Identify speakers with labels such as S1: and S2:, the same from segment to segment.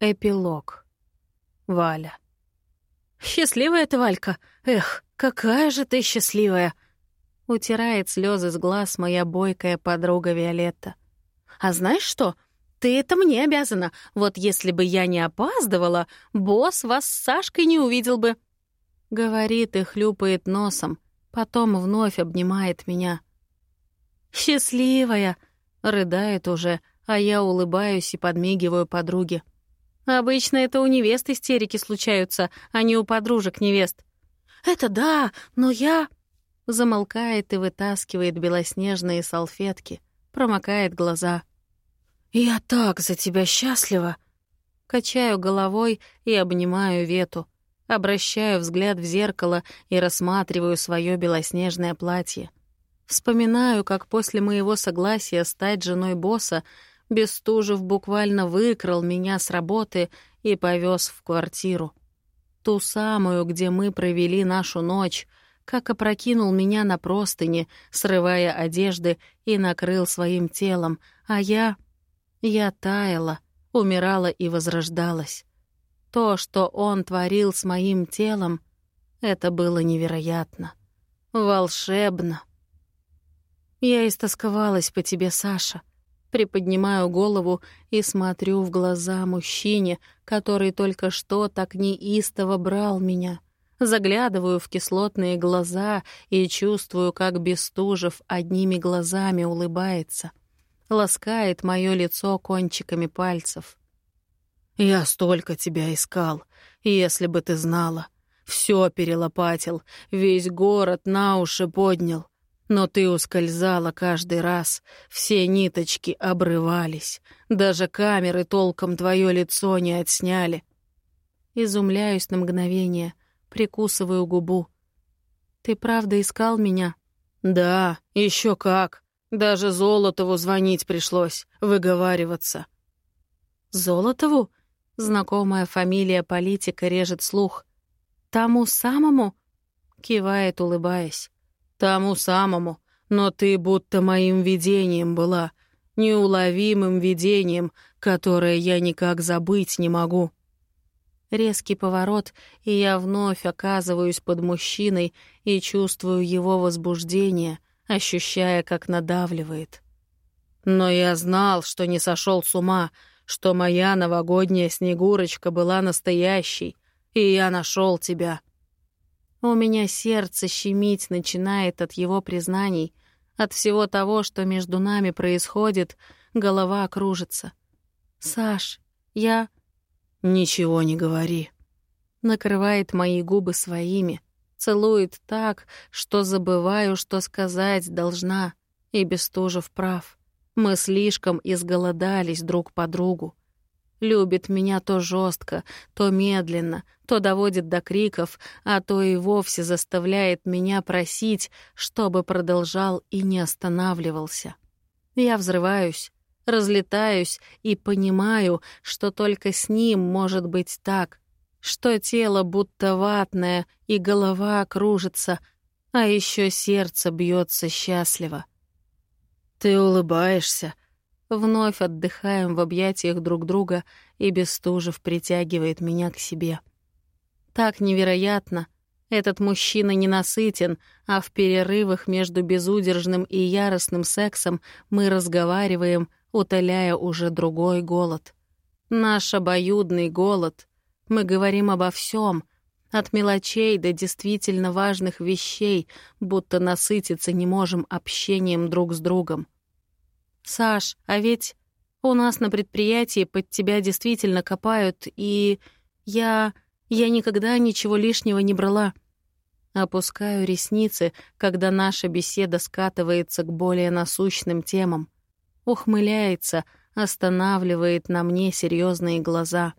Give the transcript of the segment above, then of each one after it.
S1: Эпилог. Валя. «Счастливая ты, Валька! Эх, какая же ты счастливая!» Утирает слезы с глаз моя бойкая подруга Виолетта. «А знаешь что? Ты это мне обязана. Вот если бы я не опаздывала, босс вас с Сашкой не увидел бы». Говорит и хлюпает носом, потом вновь обнимает меня. «Счастливая!» — рыдает уже, а я улыбаюсь и подмигиваю подруге. Обычно это у невест истерики случаются, а не у подружек невест. «Это да, но я...» Замолкает и вытаскивает белоснежные салфетки, промокает глаза. «Я так за тебя счастлива!» Качаю головой и обнимаю Вету. Обращаю взгляд в зеркало и рассматриваю свое белоснежное платье. Вспоминаю, как после моего согласия стать женой босса Бестужев буквально выкрал меня с работы и повез в квартиру. Ту самую, где мы провели нашу ночь, как опрокинул меня на простыни, срывая одежды и накрыл своим телом, а я... Я таяла, умирала и возрождалась. То, что он творил с моим телом, это было невероятно. Волшебно. Я истосковалась по тебе, Саша. Приподнимаю голову и смотрю в глаза мужчине, который только что так неистово брал меня. Заглядываю в кислотные глаза и чувствую, как Бестужев одними глазами улыбается. Ласкает мое лицо кончиками пальцев. «Я столько тебя искал, если бы ты знала. Все перелопатил, весь город на уши поднял. Но ты ускользала каждый раз, все ниточки обрывались, даже камеры толком твое лицо не отсняли. Изумляюсь на мгновение, прикусываю губу. Ты правда искал меня? Да, еще как. Даже Золотову звонить пришлось, выговариваться. Золотову? Знакомая фамилия политика режет слух. Тому самому? Кивает, улыбаясь. Тому самому, но ты будто моим видением была, неуловимым видением, которое я никак забыть не могу. Резкий поворот, и я вновь оказываюсь под мужчиной и чувствую его возбуждение, ощущая, как надавливает. Но я знал, что не сошел с ума, что моя новогодняя Снегурочка была настоящей, и я нашел тебя. У меня сердце щемить начинает от его признаний, от всего того, что между нами происходит, голова кружится. «Саш, я...» «Ничего не говори». Накрывает мои губы своими, целует так, что забываю, что сказать должна, и Бестужев прав. Мы слишком изголодались друг по другу. Любит меня то жестко, то медленно, то доводит до криков, а то и вовсе заставляет меня просить, чтобы продолжал и не останавливался. Я взрываюсь, разлетаюсь и понимаю, что только с ним может быть так, что тело будто ватное и голова кружится, а еще сердце бьется счастливо. «Ты улыбаешься», Вновь отдыхаем в объятиях друг друга, и Бестужев притягивает меня к себе. Так невероятно. Этот мужчина ненасытен, а в перерывах между безудержным и яростным сексом мы разговариваем, утоляя уже другой голод. Наш обоюдный голод. Мы говорим обо всем, от мелочей до действительно важных вещей, будто насытиться не можем общением друг с другом. «Саш, а ведь у нас на предприятии под тебя действительно копают, и я... я никогда ничего лишнего не брала». Опускаю ресницы, когда наша беседа скатывается к более насущным темам. Ухмыляется, останавливает на мне серьезные глаза.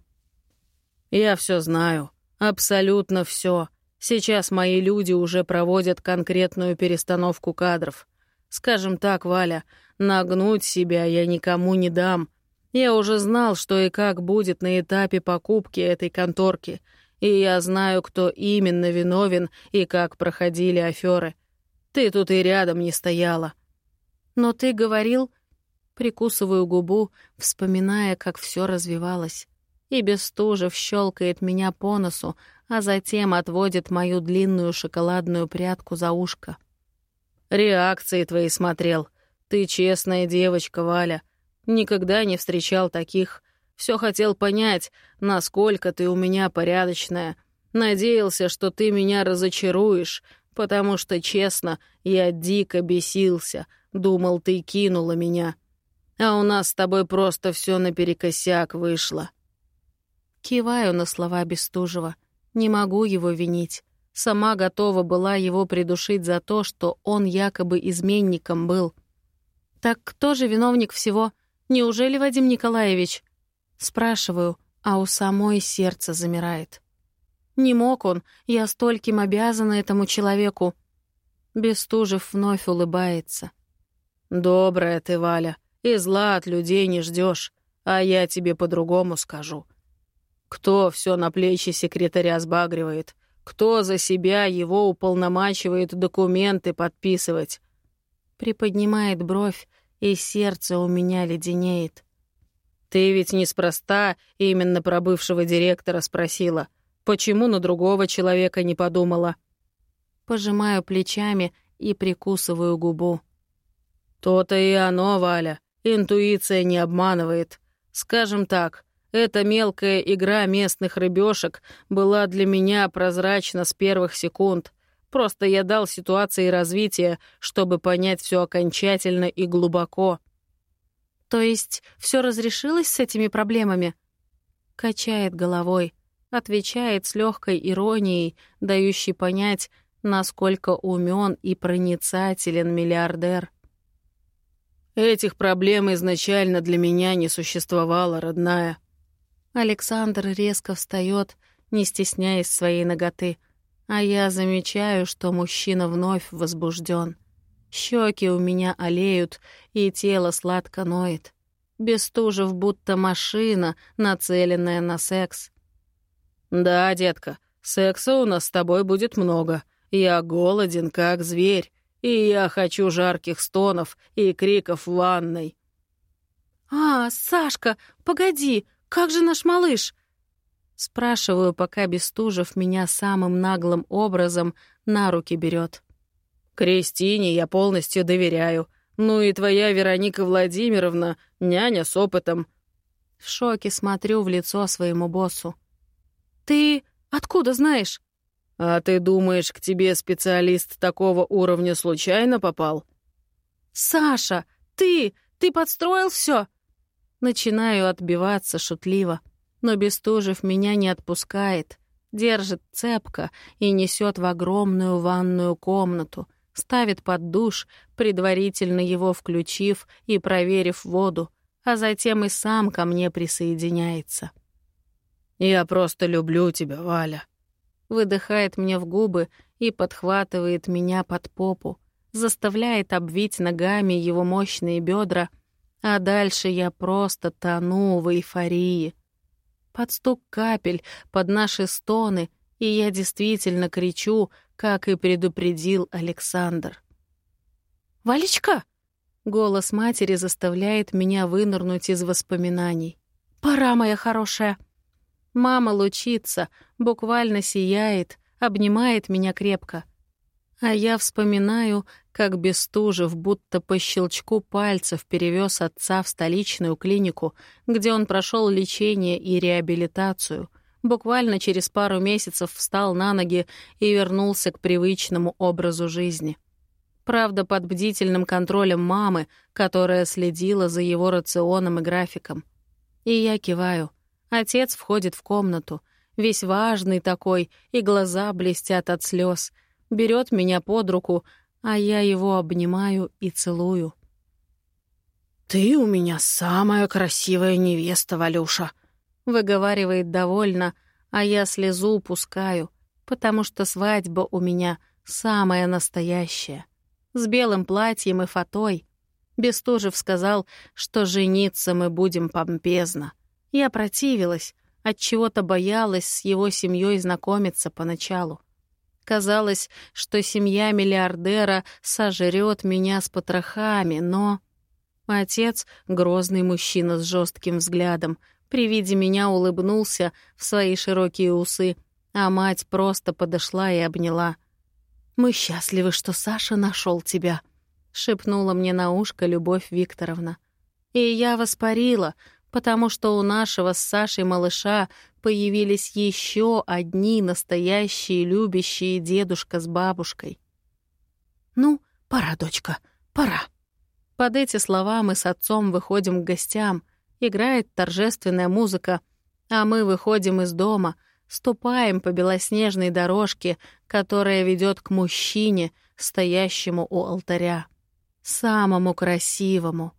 S1: «Я все знаю, абсолютно все. Сейчас мои люди уже проводят конкретную перестановку кадров. Скажем так, Валя, нагнуть себя я никому не дам. Я уже знал, что и как будет на этапе покупки этой конторки, и я знаю, кто именно виновен и как проходили аферы. Ты тут и рядом не стояла. Но ты говорил... Прикусываю губу, вспоминая, как все развивалось. и Бестужев щелкает меня по носу, а затем отводит мою длинную шоколадную прядку за ушко. «Реакции твои смотрел. Ты честная девочка, Валя. Никогда не встречал таких. Все хотел понять, насколько ты у меня порядочная. Надеялся, что ты меня разочаруешь, потому что, честно, я дико бесился. Думал, ты кинула меня. А у нас с тобой просто все наперекосяк вышло». Киваю на слова Бестужева. Не могу его винить. Сама готова была его придушить за то, что он якобы изменником был. «Так кто же виновник всего? Неужели Вадим Николаевич?» Спрашиваю, а у самой сердце замирает. Не мог он, я стольким обязана этому человеку. Бестужев вновь улыбается. «Добрая ты, Валя, и зла от людей не ждешь, а я тебе по-другому скажу. Кто все на плечи секретаря сбагривает? Кто за себя его уполномачивает документы подписывать? Приподнимает бровь, и сердце у меня леденеет. Ты ведь неспроста именно про бывшего директора спросила. Почему на другого человека не подумала? Пожимаю плечами и прикусываю губу. То-то и оно, Валя. Интуиция не обманывает. Скажем так, эта мелкая игра местных рыбешек была для меня прозрачна с первых секунд. Просто я дал ситуации развития, чтобы понять все окончательно и глубоко. То есть все разрешилось с этими проблемами? Качает головой, отвечает с легкой иронией, дающей понять, насколько умен и проницателен миллиардер. Этих проблем изначально для меня не существовало, родная. Александр резко встает, не стесняясь своей ноготы, а я замечаю, что мужчина вновь возбужден. Щеки у меня олеют, и тело сладко ноет. Бестужев будто машина, нацеленная на секс. «Да, детка, секса у нас с тобой будет много. Я голоден, как зверь, и я хочу жарких стонов и криков в ванной». «А, Сашка, погоди, как же наш малыш?» Спрашиваю, пока Бестужев меня самым наглым образом на руки берет. «Кристине я полностью доверяю. Ну и твоя Вероника Владимировна, няня с опытом». В шоке смотрю в лицо своему боссу. «Ты откуда знаешь?» «А ты думаешь, к тебе специалист такого уровня случайно попал?» «Саша, ты! Ты подстроил все? Начинаю отбиваться шутливо, но Бестужев меня не отпускает, держит цепко и несет в огромную ванную комнату, ставит под душ, предварительно его включив и проверив воду, а затем и сам ко мне присоединяется. «Я просто люблю тебя, Валя», выдыхает мне в губы и подхватывает меня под попу, заставляет обвить ногами его мощные бедра а дальше я просто тону в эйфории. Под стук капель, под наши стоны, и я действительно кричу, как и предупредил Александр. «Валечка!» — голос матери заставляет меня вынырнуть из воспоминаний. «Пора, моя хорошая!» Мама лучится, буквально сияет, обнимает меня крепко. А я вспоминаю, как Бестужев будто по щелчку пальцев перевез отца в столичную клинику, где он прошел лечение и реабилитацию. Буквально через пару месяцев встал на ноги и вернулся к привычному образу жизни. Правда, под бдительным контролем мамы, которая следила за его рационом и графиком. И я киваю. Отец входит в комнату, весь важный такой, и глаза блестят от слез — берет меня под руку, а я его обнимаю и целую. «Ты у меня самая красивая невеста, Валюша», — выговаривает довольно, а я слезу пускаю, потому что свадьба у меня самая настоящая. С белым платьем и фатой. Бестужев сказал, что жениться мы будем помпезно. Я противилась, от чего то боялась с его семьей знакомиться поначалу. Казалось, что семья миллиардера сожрет меня с потрохами, но... Отец, грозный мужчина с жестким взглядом, При виде меня улыбнулся в свои широкие усы, а мать просто подошла и обняла. «Мы счастливы, что Саша нашел тебя», — шепнула мне на ушко Любовь Викторовна. И я воспарила, потому что у нашего с Сашей малыша появились еще одни настоящие любящие дедушка с бабушкой. «Ну, пора, дочка, пора». Под эти слова мы с отцом выходим к гостям, играет торжественная музыка, а мы выходим из дома, ступаем по белоснежной дорожке, которая ведет к мужчине, стоящему у алтаря. Самому красивому.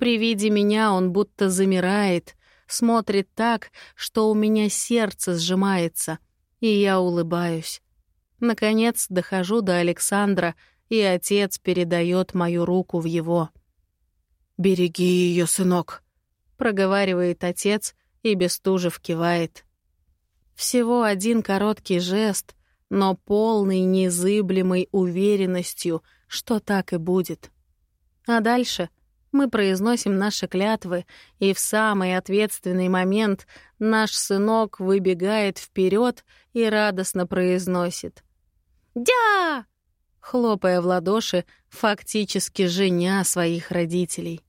S1: При виде меня он будто замирает, смотрит так, что у меня сердце сжимается, и я улыбаюсь. Наконец дохожу до Александра — и отец передает мою руку в его. «Береги ее, сынок», — проговаривает отец, и Бестужев кивает. Всего один короткий жест, но полный незыблемой уверенностью, что так и будет. А дальше мы произносим наши клятвы, и в самый ответственный момент наш сынок выбегает вперед и радостно произносит «Дя!» хлопая в ладоши, фактически женя своих родителей.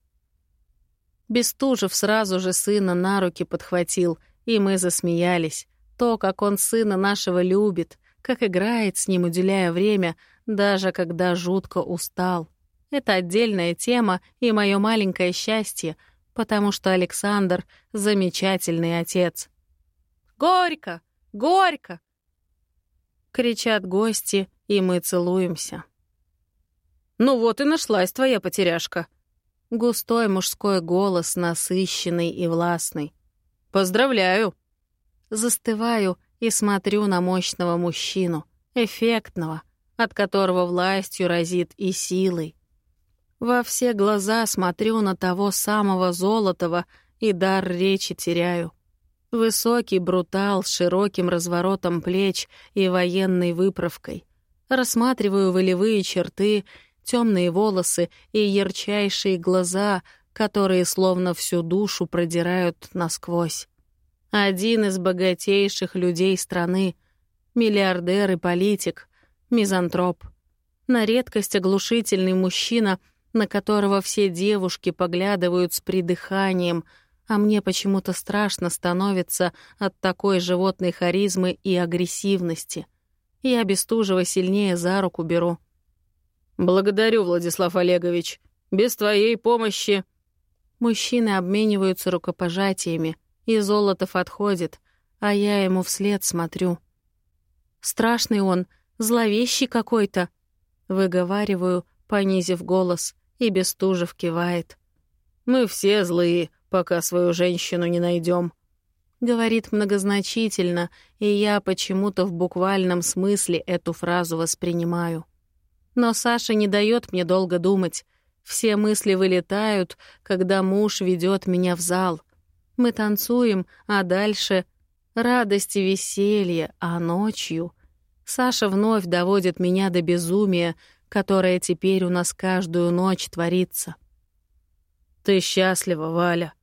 S1: Бестужев сразу же сына на руки подхватил, и мы засмеялись. То, как он сына нашего любит, как играет с ним, уделяя время, даже когда жутко устал. Это отдельная тема и мое маленькое счастье, потому что Александр — замечательный отец. «Горько! Горько!» — кричат гости, и мы целуемся. «Ну вот и нашлась твоя потеряшка». Густой мужской голос, насыщенный и властный. «Поздравляю!» Застываю и смотрю на мощного мужчину, эффектного, от которого властью разит и силой. Во все глаза смотрю на того самого Золотого и дар речи теряю. Высокий брутал с широким разворотом плеч и военной выправкой. Рассматриваю волевые черты, темные волосы и ярчайшие глаза, которые словно всю душу продирают насквозь. Один из богатейших людей страны, миллиардер и политик, мизантроп. На редкость оглушительный мужчина, на которого все девушки поглядывают с придыханием, а мне почему-то страшно становится от такой животной харизмы и агрессивности. Я Бестужева сильнее за руку беру. «Благодарю, Владислав Олегович. Без твоей помощи...» Мужчины обмениваются рукопожатиями, и Золотов отходит, а я ему вслед смотрю. Страшный он, зловещий какой-то. Выговариваю, понизив голос, и Бестужев кивает. «Мы все злые, пока свою женщину не найдем. Говорит многозначительно, и я почему-то в буквальном смысле эту фразу воспринимаю. Но Саша не дает мне долго думать. Все мысли вылетают, когда муж ведет меня в зал. Мы танцуем, а дальше радость и веселье, а ночью... Саша вновь доводит меня до безумия, которое теперь у нас каждую ночь творится. «Ты счастлива, Валя?»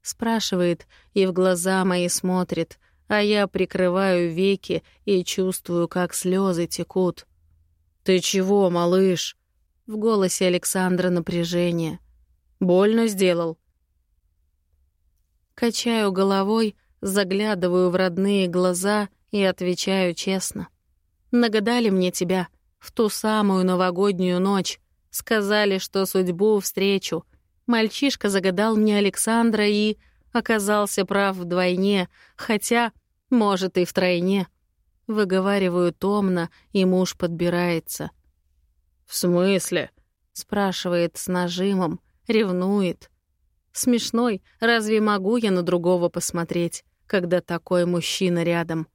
S1: Спрашивает и в глаза мои смотрит, а я прикрываю веки и чувствую, как слезы текут. «Ты чего, малыш?» В голосе Александра напряжение. «Больно сделал?» Качаю головой, заглядываю в родные глаза и отвечаю честно. «Нагадали мне тебя в ту самую новогоднюю ночь. Сказали, что судьбу встречу — Мальчишка загадал мне Александра и оказался прав вдвойне, хотя, может, и втройне. Выговариваю томно, и муж подбирается. «В смысле?» — спрашивает с нажимом, ревнует. Смешной, разве могу я на другого посмотреть, когда такой мужчина рядом?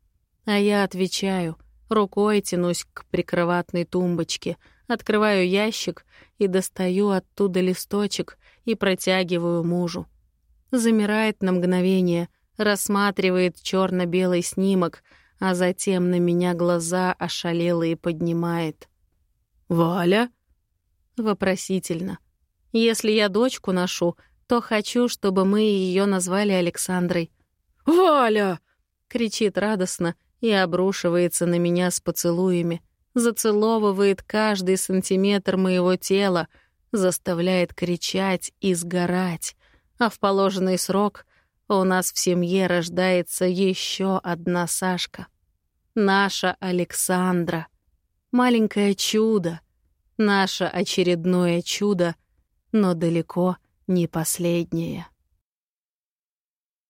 S1: А я отвечаю, рукой тянусь к прикроватной тумбочке, открываю ящик и достаю оттуда листочек, и протягиваю мужу. Замирает на мгновение, рассматривает черно белый снимок, а затем на меня глаза ошалелые поднимает. «Валя?» Вопросительно. Если я дочку ношу, то хочу, чтобы мы ее назвали Александрой.
S2: «Валя!»
S1: — кричит радостно и обрушивается на меня с поцелуями, зацеловывает каждый сантиметр моего тела, заставляет кричать и сгорать, а в положенный срок у нас в семье рождается еще одна Сашка. Наша Александра. Маленькое чудо. Наше очередное чудо, но далеко не последнее.